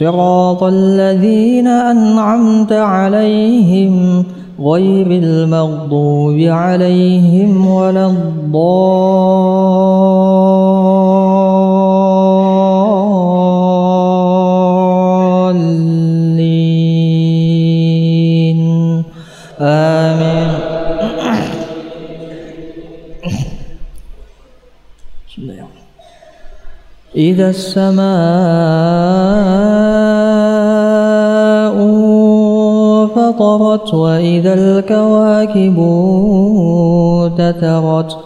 صراط الذين أنعمت عليهم غير المغضوب عليهم ولا الضالين. آمين. إذا السماء فطرت وإذا الكواكب تترت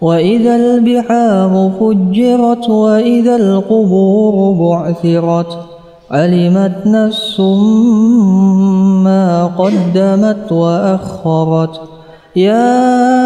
وإذا البحار فجرت وإذا القبور بعثرت علمت نفس ما قدمت وأخرت يا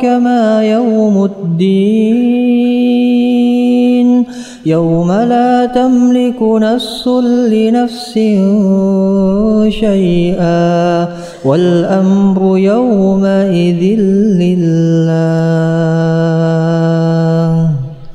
أدراك ما يوم الدين. يوم لا تملك نفس لنفس شيئا. والأمر يومئذ لله.